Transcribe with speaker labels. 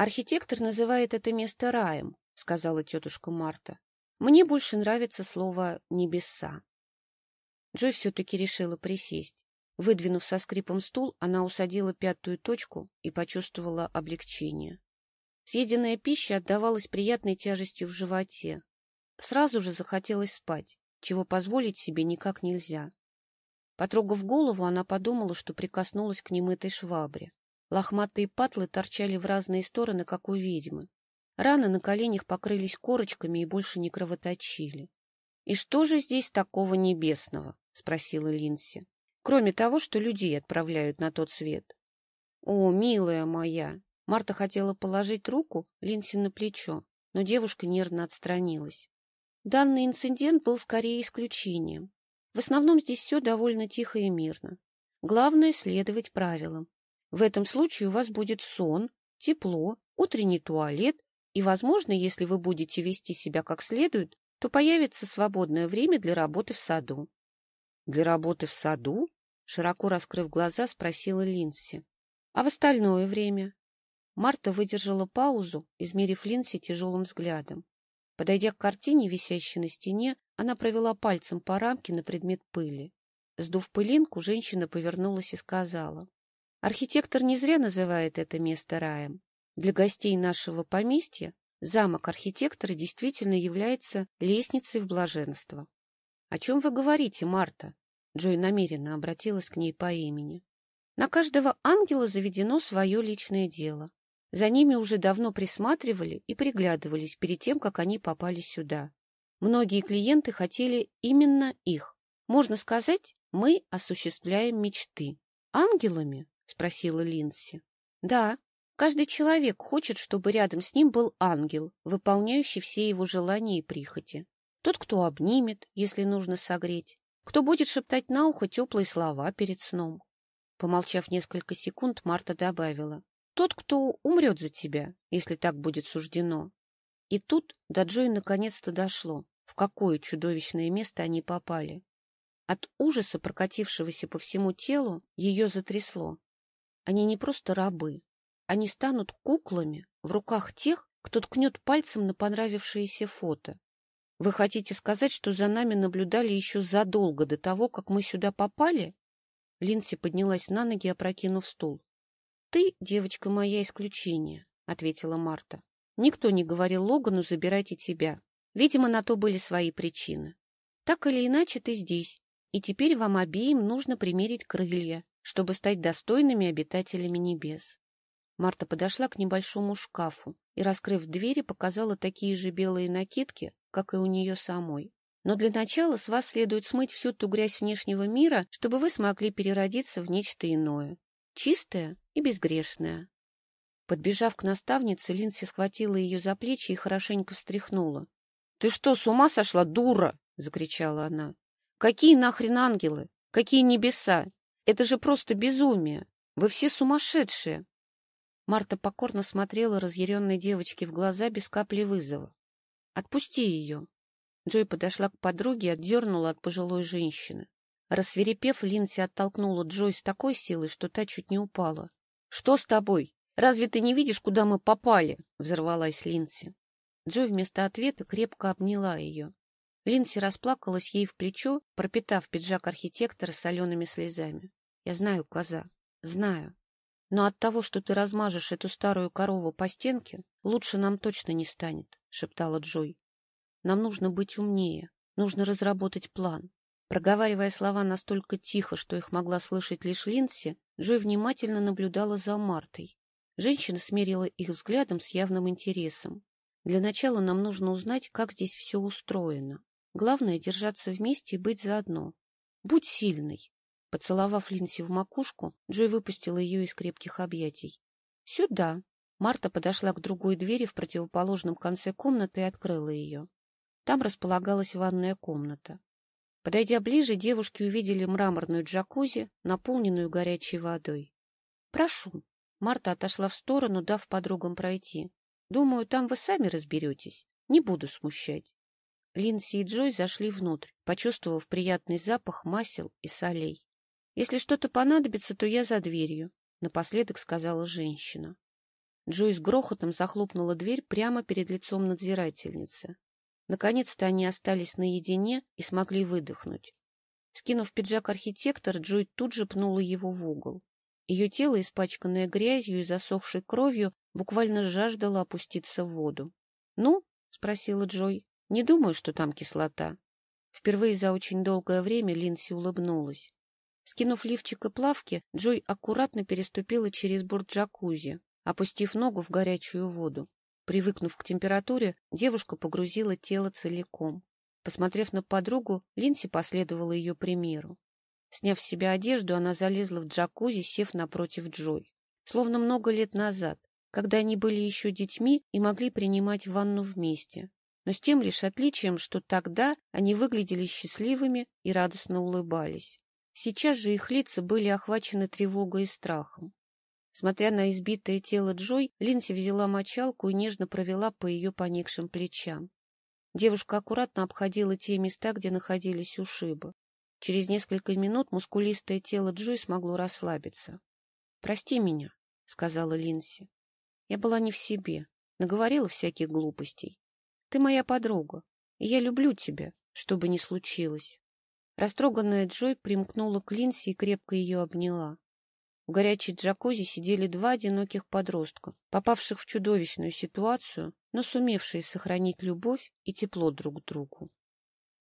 Speaker 1: Архитектор называет это место раем, сказала тетушка Марта. Мне больше нравится слово «небеса». Джой все-таки решила присесть. Выдвинув со скрипом стул, она усадила пятую точку и почувствовала облегчение. Съеденная пища отдавалась приятной тяжестью в животе. Сразу же захотелось спать, чего позволить себе никак нельзя. Потрогав голову, она подумала, что прикоснулась к ним этой швабре. Лохматые патлы торчали в разные стороны, как у ведьмы. Раны на коленях покрылись корочками и больше не кровоточили. — И что же здесь такого небесного? — спросила Линси. — Кроме того, что людей отправляют на тот свет. — О, милая моя! Марта хотела положить руку Линси на плечо, но девушка нервно отстранилась. Данный инцидент был скорее исключением. В основном здесь все довольно тихо и мирно. Главное — следовать правилам. В этом случае у вас будет сон, тепло, утренний туалет, и, возможно, если вы будете вести себя как следует, то появится свободное время для работы в саду. — Для работы в саду? — широко раскрыв глаза, спросила Линси. — А в остальное время? Марта выдержала паузу, измерив Линси тяжелым взглядом. Подойдя к картине, висящей на стене, она провела пальцем по рамке на предмет пыли. Сдув пылинку, женщина повернулась и сказала. Архитектор не зря называет это место раем. Для гостей нашего поместья замок архитектора действительно является лестницей в блаженство. — О чем вы говорите, Марта? Джой намеренно обратилась к ней по имени. На каждого ангела заведено свое личное дело. За ними уже давно присматривали и приглядывались перед тем, как они попали сюда. Многие клиенты хотели именно их. Можно сказать, мы осуществляем мечты. Ангелами? — спросила Линси. — Да, каждый человек хочет, чтобы рядом с ним был ангел, выполняющий все его желания и прихоти. Тот, кто обнимет, если нужно согреть, кто будет шептать на ухо теплые слова перед сном. Помолчав несколько секунд, Марта добавила. Тот, кто умрет за тебя, если так будет суждено. И тут до Джои наконец-то дошло, в какое чудовищное место они попали. От ужаса, прокатившегося по всему телу, ее затрясло. Они не просто рабы, они станут куклами в руках тех, кто ткнет пальцем на понравившееся фото. Вы хотите сказать, что за нами наблюдали еще задолго до того, как мы сюда попали? Линси поднялась на ноги, опрокинув стул. — Ты, девочка моя, исключение, — ответила Марта. — Никто не говорил Логану забирать и тебя. Видимо, на то были свои причины. Так или иначе, ты здесь, и теперь вам обеим нужно примерить крылья, чтобы стать достойными обитателями небес. Марта подошла к небольшому шкафу и, раскрыв двери, показала такие же белые накидки, как и у нее самой. Но для начала с вас следует смыть всю ту грязь внешнего мира, чтобы вы смогли переродиться в нечто иное, чистое и безгрешная. Подбежав к наставнице, Линси схватила ее за плечи и хорошенько встряхнула. — Ты что, с ума сошла, дура? — закричала она. — Какие нахрен ангелы? Какие небеса? Это же просто безумие! Вы все сумасшедшие! Марта покорно смотрела разъяренной девочке в глаза без капли вызова. — Отпусти ее! Джой подошла к подруге и отдернула от пожилой женщины. Рассверепев, Линси оттолкнула Джой с такой силой, что та чуть не упала. «Что с тобой? Разве ты не видишь, куда мы попали?» — взорвалась Линси. Джой вместо ответа крепко обняла ее. Линси расплакалась ей в плечо, пропитав пиджак архитектора солеными слезами. «Я знаю, коза, знаю. Но от того, что ты размажешь эту старую корову по стенке, лучше нам точно не станет», — шептала Джой. «Нам нужно быть умнее, нужно разработать план. Проговаривая слова настолько тихо, что их могла слышать лишь Линси, Джой внимательно наблюдала за Мартой. Женщина смерила их взглядом с явным интересом. Для начала нам нужно узнать, как здесь все устроено. Главное — держаться вместе и быть заодно. Будь сильной. Поцеловав Линси в макушку, Джой выпустила ее из крепких объятий. «Сюда!» Марта подошла к другой двери в противоположном конце комнаты и открыла ее. Там располагалась ванная комната. Подойдя ближе, девушки увидели мраморную джакузи, наполненную горячей водой. — Прошу. Марта отошла в сторону, дав подругам пройти. — Думаю, там вы сами разберетесь. Не буду смущать. Линси и Джой зашли внутрь, почувствовав приятный запах масел и солей. — Если что-то понадобится, то я за дверью, — напоследок сказала женщина. Джой с грохотом захлопнула дверь прямо перед лицом надзирательницы. Наконец-то они остались наедине и смогли выдохнуть. Скинув пиджак архитектора, Джой тут же пнула его в угол. Ее тело, испачканное грязью и засохшей кровью, буквально жаждало опуститься в воду. — Ну? — спросила Джой. — Не думаю, что там кислота. Впервые за очень долгое время Линси улыбнулась. Скинув лифчик и плавки, Джой аккуратно переступила через борт джакузи, опустив ногу в горячую воду. Привыкнув к температуре, девушка погрузила тело целиком. Посмотрев на подругу, Линси последовала ее примеру. Сняв с себя одежду, она залезла в джакузи, сев напротив Джой. Словно много лет назад, когда они были еще детьми и могли принимать ванну вместе. Но с тем лишь отличием, что тогда они выглядели счастливыми и радостно улыбались. Сейчас же их лица были охвачены тревогой и страхом. Смотря на избитое тело Джой, Линси взяла мочалку и нежно провела по ее поникшим плечам. Девушка аккуратно обходила те места, где находились ушибы. Через несколько минут мускулистое тело Джой смогло расслабиться. — Прости меня, — сказала Линси. Я была не в себе, наговорила всяких глупостей. Ты моя подруга, и я люблю тебя, что бы ни случилось. Растроганная Джой примкнула к Линси и крепко ее обняла. В горячей джакузи сидели два одиноких подростка, попавших в чудовищную ситуацию, но сумевшие сохранить любовь и тепло друг к другу.